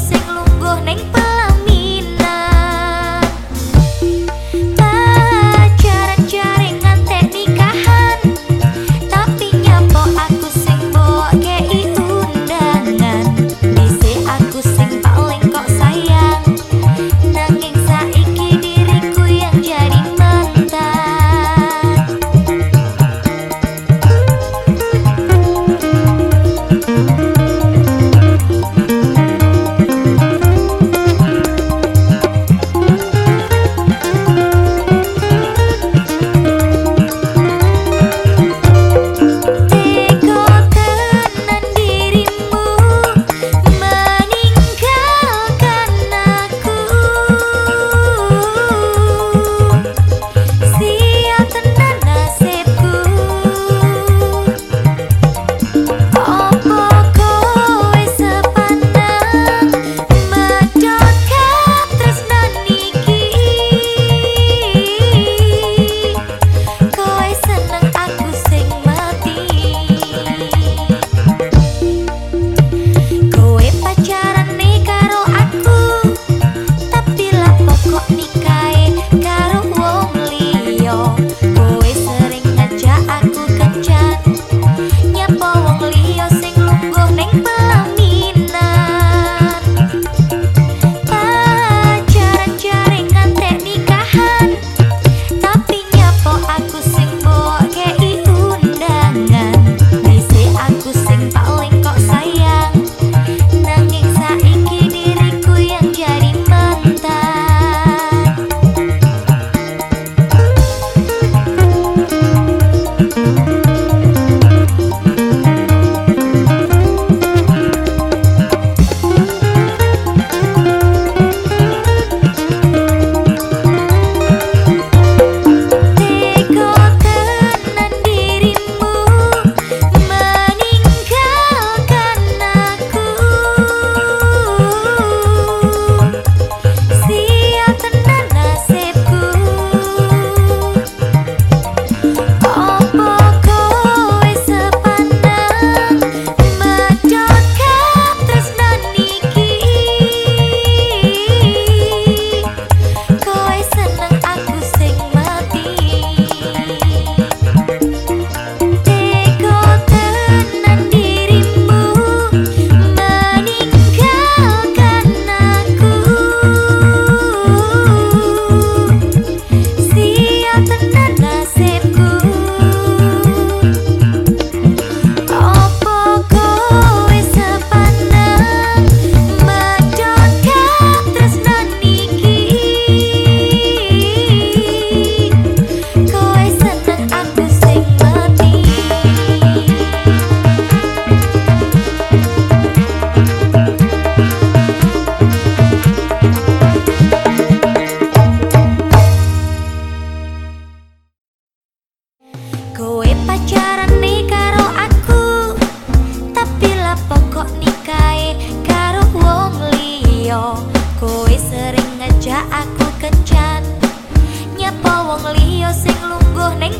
segelungguh neng kencan. Nyapa wong liya sing lungguh ning